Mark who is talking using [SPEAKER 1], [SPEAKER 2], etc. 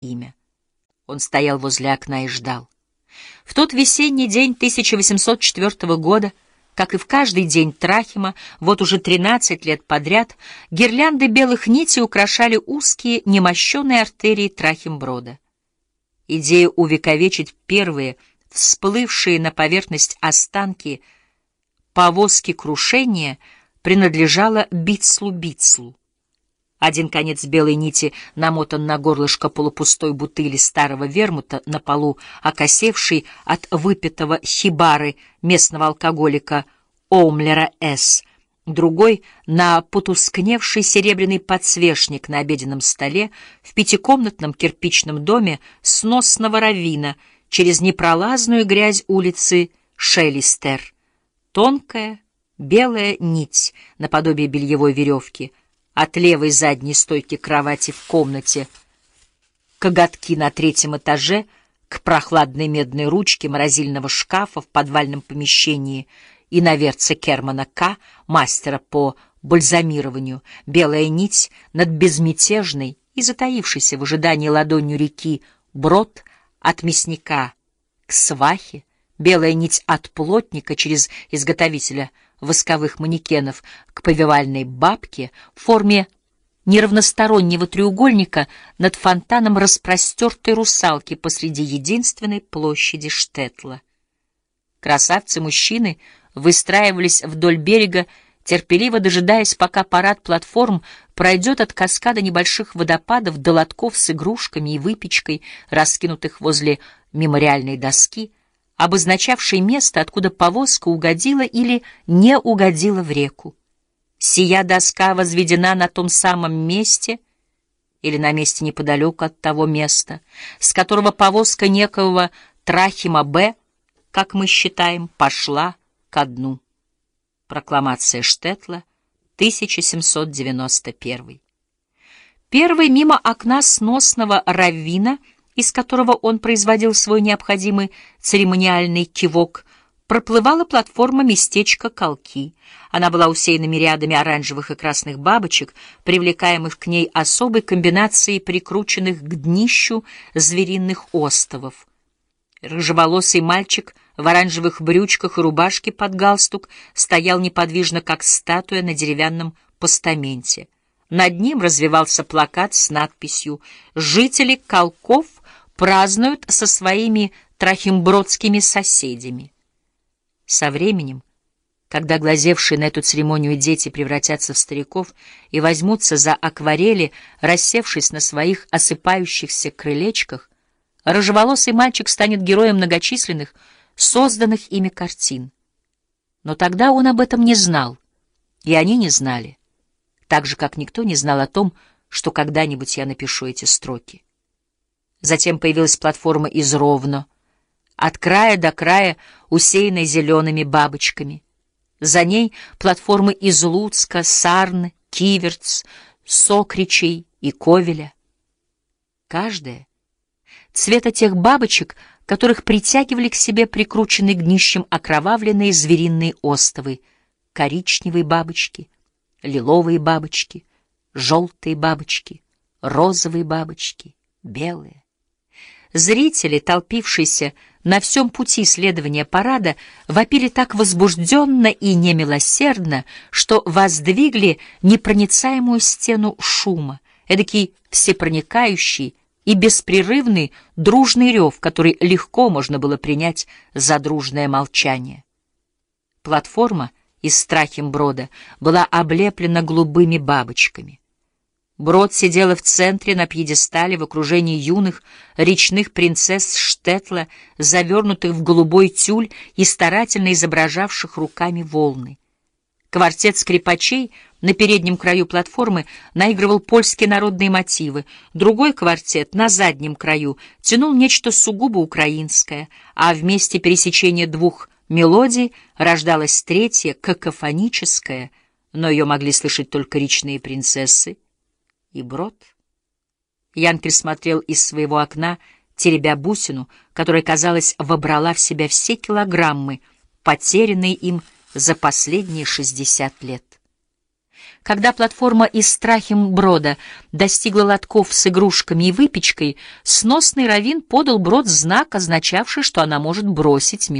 [SPEAKER 1] имя. Он стоял возле окна и ждал. В тот весенний день 1804 года, как и в каждый день Трахима, вот уже 13 лет подряд, гирлянды белых нитей украшали узкие, немощенные артерии Трахимброда. Идея увековечить первые, всплывшие на поверхность останки повозки крушения принадлежала Битслу-Битслу. Один конец белой нити намотан на горлышко полупустой бутыли старого вермута на полу, окосевший от выпитого хибары местного алкоголика Омлера С. Другой — на потускневший серебряный подсвечник на обеденном столе в пятикомнатном кирпичном доме сносного равина через непролазную грязь улицы Шеллистер. Тонкая белая нить наподобие бельевой веревки — от левой задней стойки кровати в комнате, коготки на третьем этаже, к прохладной медной ручке морозильного шкафа в подвальном помещении и на верце Кермана К., мастера по бальзамированию, белая нить над безмятежной и затаившейся в ожидании ладонью реки брод от мясника к свахе, белая нить от плотника через изготовителя — восковых манекенов к повивальной бабке в форме неравностороннего треугольника над фонтаном распростертой русалки посреди единственной площади Штетла. Красавцы-мужчины выстраивались вдоль берега, терпеливо дожидаясь, пока парад платформ пройдет от каскада небольших водопадов до лотков с игрушками и выпечкой, раскинутых возле мемориальной доски — обозначавший место, откуда повозка угодила или не угодила в реку. Сия доска возведена на том самом месте или на месте неподалеку от того места, с которого повозка некого Трахима Б, как мы считаем, пошла ко дну. Прокламация Штетла, 1791. Первый мимо окна сносного раввина — из которого он производил свой необходимый церемониальный кивок, проплывала платформа местечка Колки. Она была усеяна рядами оранжевых и красных бабочек, привлекаемых к ней особой комбинацией прикрученных к днищу звериных остовов. Рыжеволосый мальчик в оранжевых брючках и рубашке под галстук стоял неподвижно, как статуя на деревянном постаменте. Над ним развивался плакат с надписью «Жители Колков празднуют со своими трахимбродскими соседями. Со временем, когда глазевшие на эту церемонию дети превратятся в стариков и возьмутся за акварели, рассевшись на своих осыпающихся крылечках, рыжеволосый мальчик станет героем многочисленных, созданных ими картин. Но тогда он об этом не знал, и они не знали, так же, как никто не знал о том, что когда-нибудь я напишу эти строки. Затем появилась платформа из ровно, от края до края усеянной зелеными бабочками. За ней платформы из Луцка, Сарны, Киверц, Сокричей и Ковеля. Каждая цвета тех бабочек, которых притягивали к себе прикрученные к днищам окровавленные звериные остовы, коричневые бабочки, лиловые бабочки, желтые бабочки, розовые бабочки, белые. Зрители, толпившиеся на всем пути следования парада, вопили так возбужденно и немилосердно, что воздвигли непроницаемую стену шума, эдакий всепроникающий и беспрерывный дружный рев, который легко можно было принять за дружное молчание. Платформа из Страхимброда была облеплена голубыми бабочками. Брод сидела в центре на пьедестале в окружении юных речных принцесс Штетла, завернутых в голубой тюль и старательно изображавших руками волны. Квартет скрипачей на переднем краю платформы наигрывал польские народные мотивы, другой квартет на заднем краю тянул нечто сугубо украинское, а в месте пересечения двух мелодий рождалась третья, какофоническая, но ее могли слышать только речные принцессы, и брод. Янкель смотрел из своего окна, теребя бусину, которая, казалось, вобрала в себя все килограммы, потерянные им за последние шестьдесят лет. Когда платформа из Страхим Брода достигла лотков с игрушками и выпечкой, сносный раввин подал Брод знак, означавший, что она может бросить